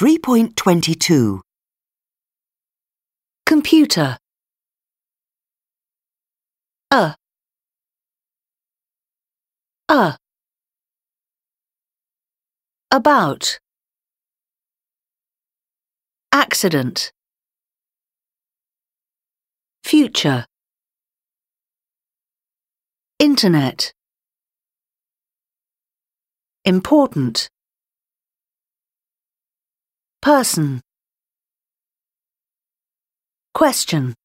3.22 Computer. A. A. About. Accident. Future. Internet. Important. Person. Question.